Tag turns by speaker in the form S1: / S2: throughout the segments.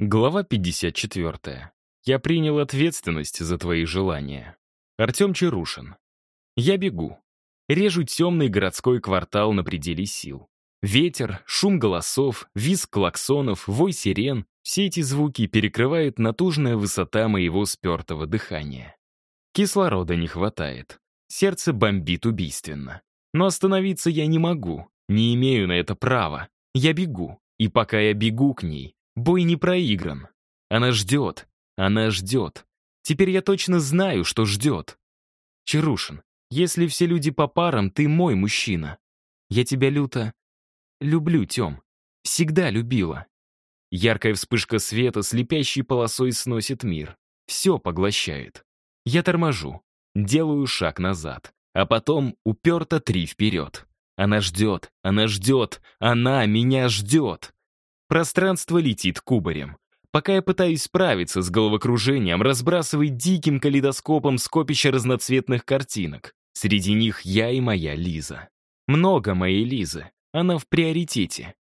S1: Глава 54. Я принял ответственность за твои желания. Артем Чарушин. Я бегу. Режу темный городской квартал на пределе сил. Ветер, шум голосов, визг клаксонов, вой сирен — все эти звуки перекрывает натужная высота моего спертого дыхания. Кислорода не хватает. Сердце бомбит убийственно. Но остановиться я не могу, не имею на это права. Я бегу, и пока я бегу к ней, Бой не проигран. Она ждет. Она ждет. Теперь я точно знаю, что ждет. Чарушин, если все люди по парам, ты мой мужчина. Я тебя люто... Люблю, Тем. Всегда любила. Яркая вспышка света слепящей полосой сносит мир. Все поглощает. Я торможу. Делаю шаг назад. А потом уперто три вперед. Она ждет, она ждет, она меня ждет. Пространство летит кубарем. Пока я пытаюсь справиться с головокружением, разбрасывает диким калейдоскопом скопище разноцветных картинок. Среди них я и моя Лиза. Много моей Лизы. Она в приоритете.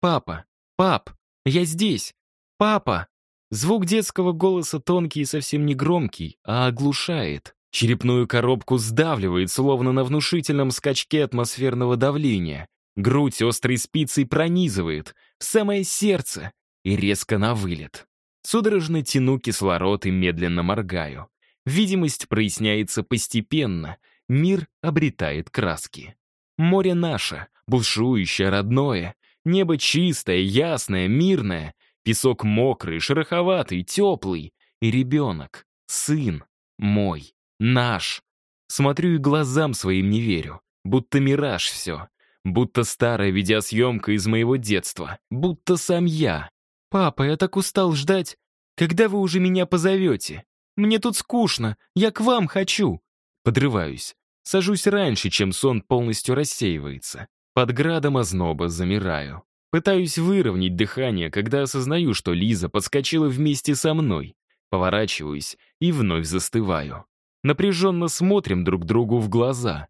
S1: «Папа! Пап! Я здесь! Папа!» Звук детского голоса тонкий и совсем не громкий, а оглушает. Черепную коробку сдавливает, словно на внушительном скачке атмосферного давления. Грудь острой спицей пронизывает, в самое сердце и резко на вылет. Судорожно тяну кислород и медленно моргаю. Видимость проясняется постепенно, мир обретает краски. Море наше, бушующее, родное, небо чистое, ясное, мирное, песок мокрый, шероховатый, теплый, и ребенок, сын, мой, наш. Смотрю и глазам своим не верю, будто мираж все, Будто старая видеосъемка из моего детства. Будто сам я. «Папа, я так устал ждать. Когда вы уже меня позовете? Мне тут скучно. Я к вам хочу». Подрываюсь. Сажусь раньше, чем сон полностью рассеивается. Под градом озноба замираю. Пытаюсь выровнять дыхание, когда осознаю, что Лиза подскочила вместе со мной. Поворачиваюсь и вновь застываю. Напряженно смотрим друг другу в глаза.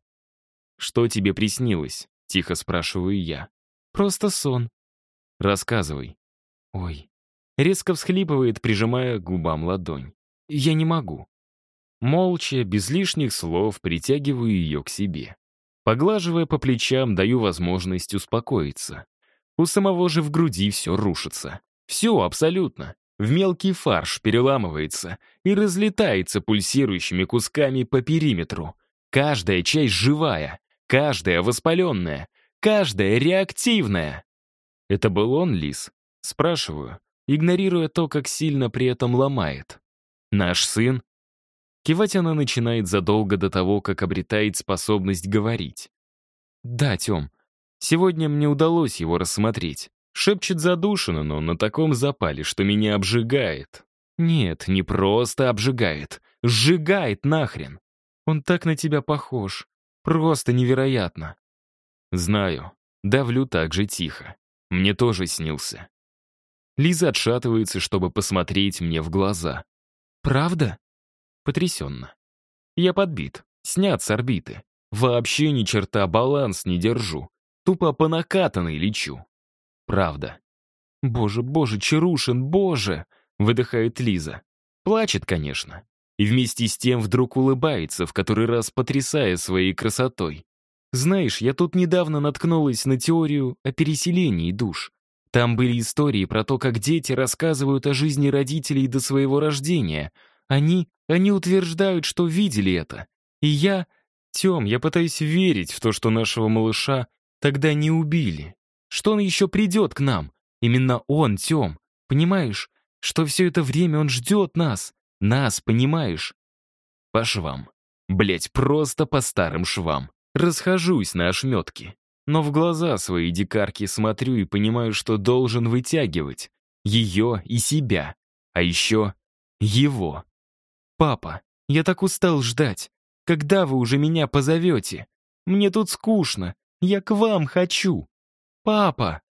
S1: «Что тебе приснилось?» Тихо спрашиваю я. «Просто сон». «Рассказывай». «Ой». Резко всхлипывает, прижимая к губам ладонь. «Я не могу». Молча, без лишних слов, притягиваю ее к себе. Поглаживая по плечам, даю возможность успокоиться. У самого же в груди все рушится. Все абсолютно. В мелкий фарш переламывается и разлетается пульсирующими кусками по периметру. Каждая часть живая, Каждая воспаленная, каждая реактивная. Это был он, Лис? Спрашиваю, игнорируя то, как сильно при этом ломает. Наш сын? Кивать она начинает задолго до того, как обретает способность говорить. «Да, Тём, сегодня мне удалось его рассмотреть. Шепчет задушенно, но на таком запале, что меня обжигает. Нет, не просто обжигает. Сжигает нахрен. Он так на тебя похож. Просто невероятно. Знаю. Давлю так же тихо. Мне тоже снился. Лиза отшатывается, чтобы посмотреть мне в глаза. «Правда?» Потрясенно. Я подбит, снят с орбиты. Вообще ни черта баланс не держу. Тупо по накатанной лечу. Правда. «Боже, боже, Чарушин, боже!» — выдыхает Лиза. Плачет, конечно и вместе с тем вдруг улыбается, в который раз потрясая своей красотой. Знаешь, я тут недавно наткнулась на теорию о переселении душ. Там были истории про то, как дети рассказывают о жизни родителей до своего рождения. Они, они утверждают, что видели это. И я... Тем, я пытаюсь верить в то, что нашего малыша тогда не убили. Что он еще придет к нам. Именно он, Тем. Понимаешь, что все это время он ждет нас. Нас, понимаешь? По швам. Блять, просто по старым швам. Расхожусь на ошметки. Но в глаза свои дикарки смотрю и понимаю, что должен вытягивать. Ее и себя. А еще его. «Папа, я так устал ждать. Когда вы уже меня позовете? Мне тут скучно. Я к вам хочу. Папа!»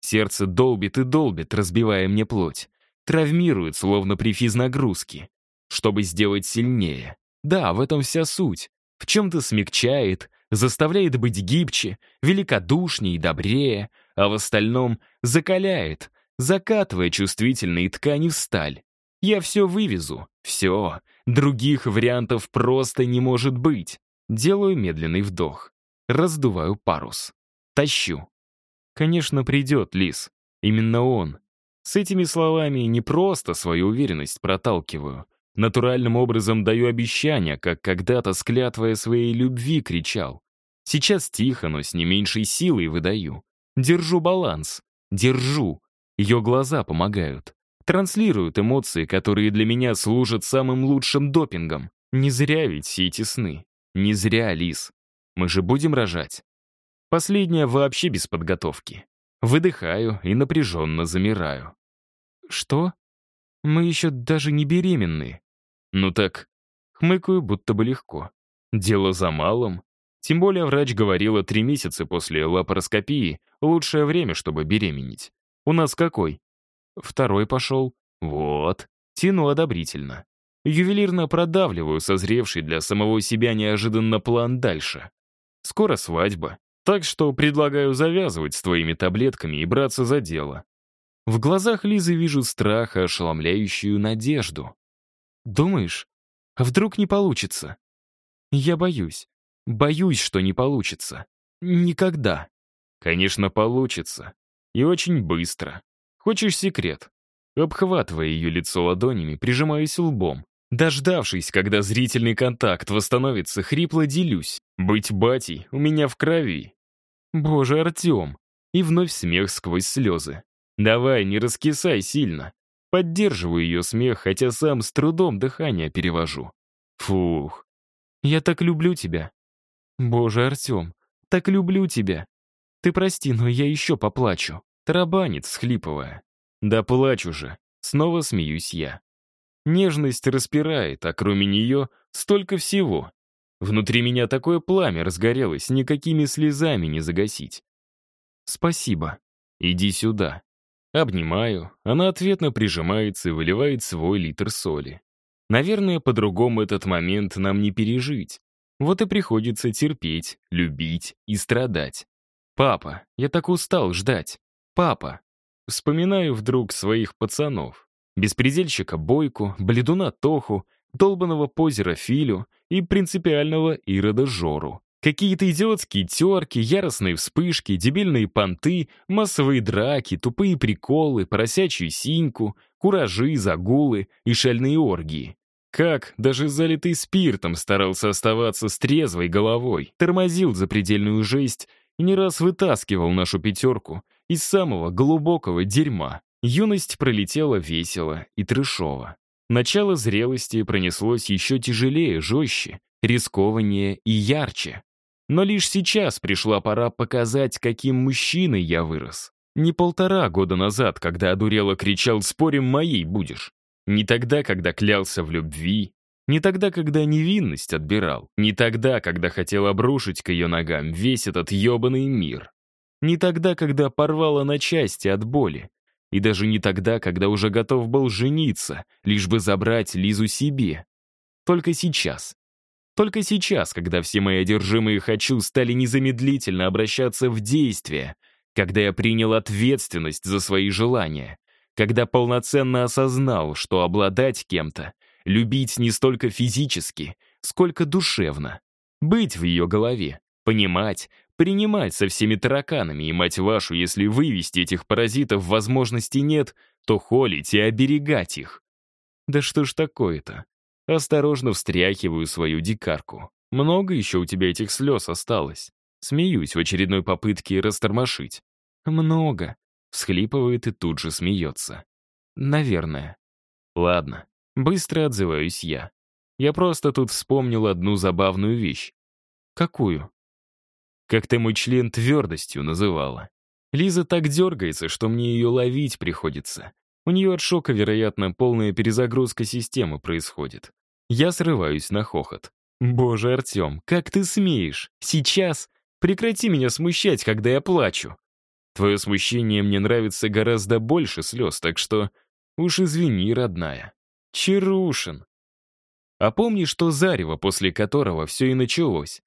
S1: Сердце долбит и долбит, разбивая мне плоть. Травмирует, словно при физнагрузке. Чтобы сделать сильнее. Да, в этом вся суть. В чем-то смягчает, заставляет быть гибче, великодушнее и добрее, а в остальном закаляет, закатывая чувствительные ткани в сталь. Я все вывезу, все. Других вариантов просто не может быть. Делаю медленный вдох. Раздуваю парус. Тащу. Конечно, придет Лис. Именно он. С этими словами не просто свою уверенность проталкиваю. Натуральным образом даю обещание, как когда-то с клятвой своей любви кричал. Сейчас тихо, но с не меньшей силой выдаю. Держу баланс. Держу. Ее глаза помогают. Транслируют эмоции, которые для меня служат самым лучшим допингом. Не зря ведь все эти сны. Не зря, Лис. Мы же будем рожать. Последнее вообще без подготовки. Выдыхаю и напряженно замираю. Что? Мы еще даже не беременны. Ну так, хмыкаю, будто бы легко. Дело за малым. Тем более врач говорила, три месяца после лапароскопии — лучшее время, чтобы беременеть. У нас какой? Второй пошел. Вот. Тяну одобрительно. Ювелирно продавливаю созревший для самого себя неожиданно план дальше. Скоро свадьба, так что предлагаю завязывать с твоими таблетками и браться за дело. В глазах Лизы вижу страх и ошеломляющую надежду. Думаешь, а вдруг не получится? Я боюсь. Боюсь, что не получится. Никогда. Конечно, получится. И очень быстро. Хочешь секрет? Обхватывая ее лицо ладонями, прижимаюсь лбом. Дождавшись, когда зрительный контакт восстановится, хрипло делюсь. Быть батей у меня в крови. Боже, Артем. И вновь смех сквозь слезы. Давай, не раскисай сильно. Поддерживаю ее смех, хотя сам с трудом дыхание перевожу. Фух. Я так люблю тебя. Боже, Артем, так люблю тебя. Ты прости, но я еще поплачу. Тарабанит, схлипывая. Да плачу же. Снова смеюсь я. Нежность распирает, а кроме нее столько всего. Внутри меня такое пламя разгорелось, никакими слезами не загасить. Спасибо. Иди сюда. Обнимаю, она ответно прижимается и выливает свой литр соли. Наверное, по-другому этот момент нам не пережить. Вот и приходится терпеть, любить и страдать. «Папа, я так устал ждать. Папа!» Вспоминаю вдруг своих пацанов. Беспредельщика Бойку, бледуна Тоху, долбанного позера Филю и принципиального Ирода Жору. Какие-то идиотские терки, яростные вспышки, дебильные понты, массовые драки, тупые приколы, поросячью синьку, куражи, загулы и шальные оргии. Как, даже залитый спиртом, старался оставаться с трезвой головой, тормозил запредельную жесть и не раз вытаскивал нашу пятерку из самого глубокого дерьма. Юность пролетела весело и трешово. Начало зрелости пронеслось еще тяжелее, жестче, рискованнее и ярче. Но лишь сейчас пришла пора показать, каким мужчиной я вырос. Не полтора года назад, когда одурело кричал «Спорим, моей будешь». Не тогда, когда клялся в любви, не тогда, когда невинность отбирал, не тогда, когда хотел обрушить к ее ногам весь этот ебаный мир. Не тогда, когда порвало на части от боли, и даже не тогда, когда уже готов был жениться, лишь бы забрать Лизу себе. Только сейчас. Только сейчас, когда все мои одержимые «хочу» стали незамедлительно обращаться в действие, когда я принял ответственность за свои желания, когда полноценно осознал, что обладать кем-то, любить не столько физически, сколько душевно, быть в ее голове, понимать, принимать со всеми тараканами, и, мать вашу, если вывести этих паразитов возможности нет, то холить и оберегать их. Да что ж такое-то? Осторожно встряхиваю свою дикарку. Много еще у тебя этих слез осталось. Смеюсь в очередной попытке растормошить. Много. Всхлипывает и тут же смеется. Наверное. Ладно. Быстро отзываюсь я. Я просто тут вспомнил одну забавную вещь. Какую? Как ты мой член твердостью называла. Лиза так дергается, что мне ее ловить приходится. У нее от шока, вероятно, полная перезагрузка системы происходит. Я срываюсь на хохот. «Боже, Артем, как ты смеешь? Сейчас? Прекрати меня смущать, когда я плачу. Твое смущение мне нравится гораздо больше слез, так что уж извини, родная. Чарушин. А помни, что зарево, после которого все и началось.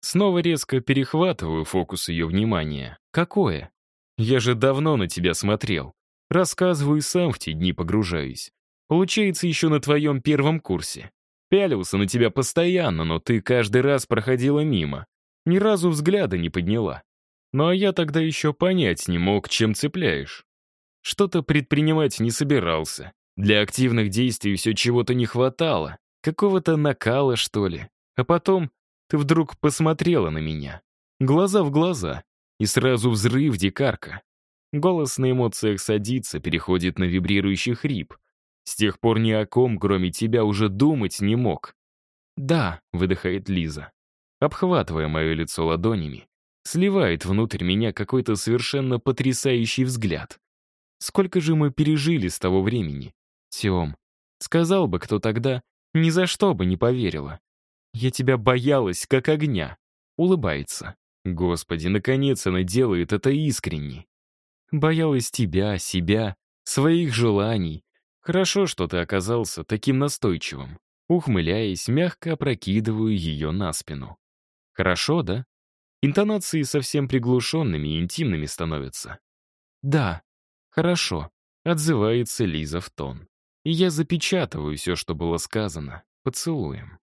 S1: Снова резко перехватываю фокус ее внимания. «Какое? Я же давно на тебя смотрел. Рассказываю сам в те дни погружаюсь. Получается, еще на твоем первом курсе. Пялился на тебя постоянно, но ты каждый раз проходила мимо. Ни разу взгляда не подняла. Ну а я тогда еще понять не мог, чем цепляешь. Что-то предпринимать не собирался. Для активных действий все чего-то не хватало. Какого-то накала, что ли. А потом ты вдруг посмотрела на меня. Глаза в глаза. И сразу взрыв дикарка. Голос на эмоциях садится, переходит на вибрирующий хрип. С тех пор ни о ком, кроме тебя, уже думать не мог. «Да», — выдыхает Лиза, обхватывая мое лицо ладонями, сливает внутрь меня какой-то совершенно потрясающий взгляд. Сколько же мы пережили с того времени? Тем, сказал бы кто тогда, ни за что бы не поверила. Я тебя боялась, как огня. Улыбается. Господи, наконец она делает это искренне. Боялась тебя, себя, своих желаний. Хорошо, что ты оказался таким настойчивым. Ухмыляясь, мягко опрокидываю ее на спину. Хорошо, да? Интонации совсем приглушенными и интимными становятся. Да, хорошо, отзывается Лиза в тон. И я запечатываю все, что было сказано, поцелуем.